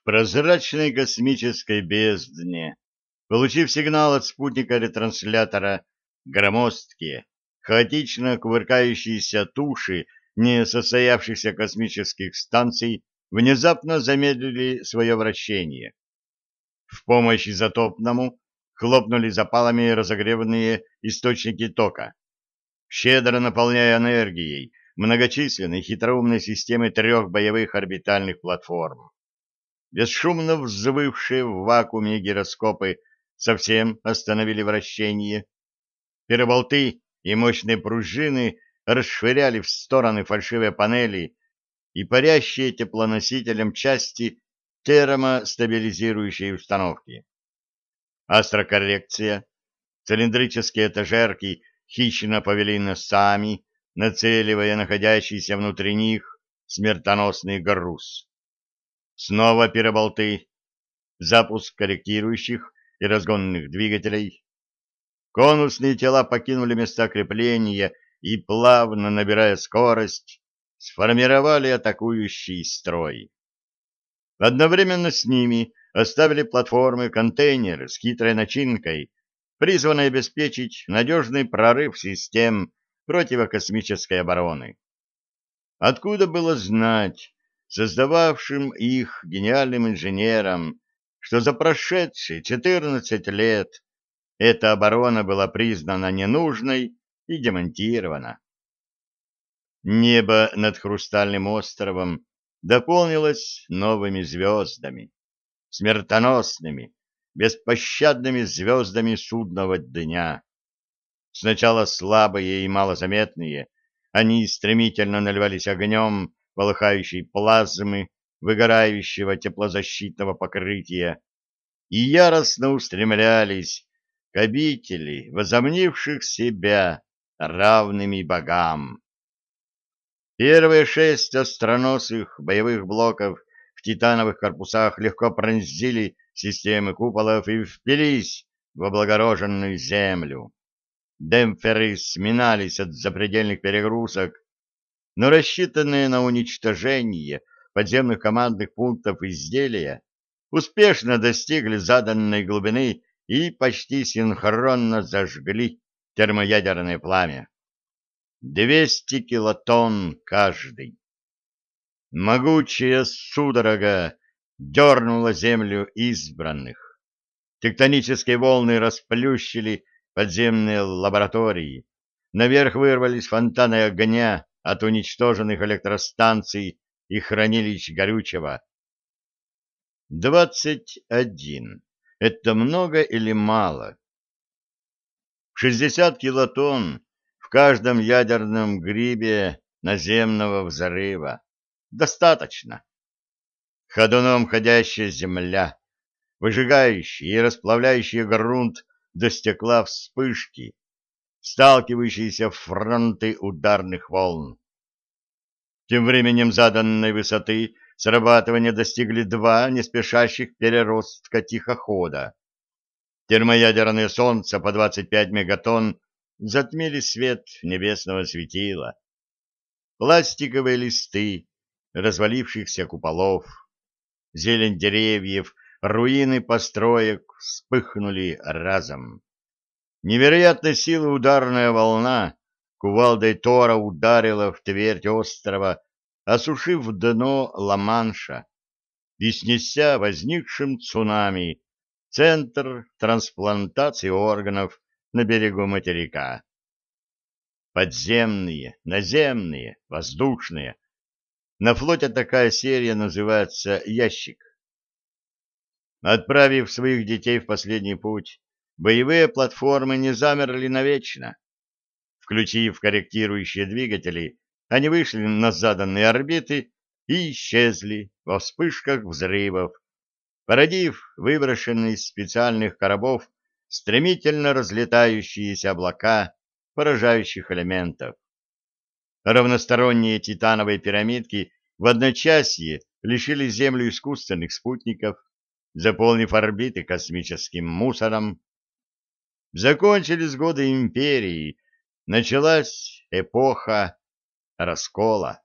В прозрачной космической бездне, получив сигнал от спутника-ретранслятора, громоздкие, хаотично кувыркающиеся туши несостоявшихся космических станций внезапно замедлили свое вращение. В помощь изотопному хлопнули запалами разогреванные источники тока, щедро наполняя энергией многочисленные хитроумные системы трех боевых орбитальных платформ. Бесшумно взвывшие в вакууме гироскопы совсем остановили вращение. Переболты и мощные пружины расшвыряли в стороны фальшивые панели и парящие теплоносителем части термостабилизирующей установки. Астрокоррекция, цилиндрические этажерки хищно повели носами, нацеливая находящийся внутри них смертоносный груз. Снова переболты, запуск корректирующих и разгонных двигателей. Конусные тела покинули места крепления и, плавно набирая скорость, сформировали атакующий строй. Одновременно с ними оставили платформы-контейнеры с хитрой начинкой, призванной обеспечить надежный прорыв систем противокосмической обороны. Откуда было знать создававшим их гениальным инженерам, что за прошедшие 14 лет эта оборона была признана ненужной и демонтирована? Небо над Хрустальным островом дополнилось новыми звездами, смертоносными, беспощадными звездами судного дня. Сначала слабые и малозаметные, они стремительно наливались огнем полыхающей плазмы, выгорающего теплозащитного покрытия, и яростно устремлялись к обители, возомнивших себя равными богам. Первые шесть остроносых боевых блоков в титановых корпусах легко пронзили системы куполов и впились в облагороженную землю. Демпферы сминались от запредельных перегрузок, но рассчитанные на уничтожение подземных командных пунктов изделия успешно достигли заданной глубины и почти синхронно зажгли термоядерное пламя. 200 килотонн каждый. Могучая судорога дернула землю избранных. Тектонические волны расплющили подземные лаборатории. Наверх вырвались фонтаны огня от уничтоженных электростанций и хранилищ горючего. Двадцать один. Это много или мало? Шестьдесят килотонн в каждом ядерном грибе наземного взрыва. Достаточно. Ходуном ходящая земля, выжигающая и расплавляющая грунт до стекла вспышки, сталкивающиеся в фронты ударных волн. Тем временем заданной высоты срабатывания достигли два неспешащих переростка тихохода. Термоядерное солнце по 25 мегатонн затмили свет небесного светила. Пластиковые листы развалившихся куполов, зелень деревьев, руины построек вспыхнули разом. Невероятной силы ударная волна кувалдой Тора ударила в твердь острова, осушив дно Ла-Манша и снеся возникшим цунами центр трансплантации органов на берегу материка. Подземные, наземные, воздушные. На флоте такая серия называется «Ящик». Отправив своих детей в последний путь, боевые платформы не замерли навечно. Включив корректирующие двигатели, они вышли на заданные орбиты и исчезли во вспышках взрывов, породив выброшенные из специальных коробов стремительно разлетающиеся облака поражающих элементов. Равносторонние титановые пирамидки в одночасье лишили Землю искусственных спутников, заполнив орбиты космическим мусором. Закончились годы империи, началась эпоха раскола.